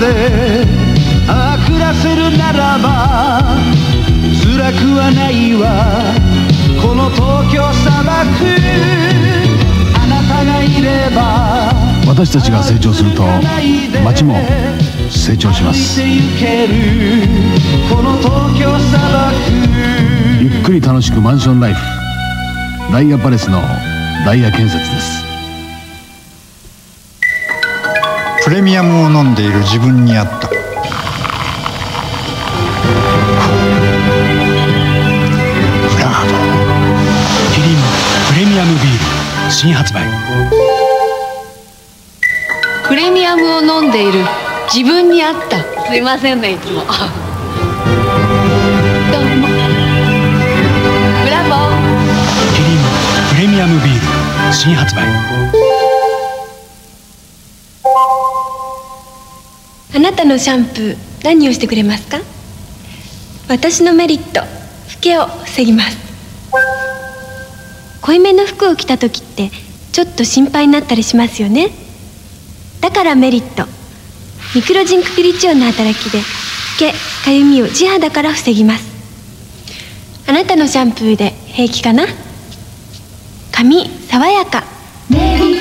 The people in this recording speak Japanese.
であくらせるならば辛くはないわ。この東京砂漠あなたがいれば私たちが成長すると街も成長します。この東京砂漠。ゆっくり楽しくマンションライフ。ダイヤパレスのダイヤ建設ですプレミアムを飲んでいる自分に合った。ブラードキリンプレミアムビール新発売。プレミアムを飲んでいる自分に合った。すいませんねいつも。どうも。ブラボー。キリンプレミアムビール新発売あなたのシャンプー何をしてくれますか？私のメリット老けを防ぎます。濃いめの服を着た時ってちょっと心配になったりしますよね。だからメリットミクロジンクピリチオンの働きで老けかゆみを地肌から防ぎます。あなたのシャンプーで平気かな？髪爽やか。メリ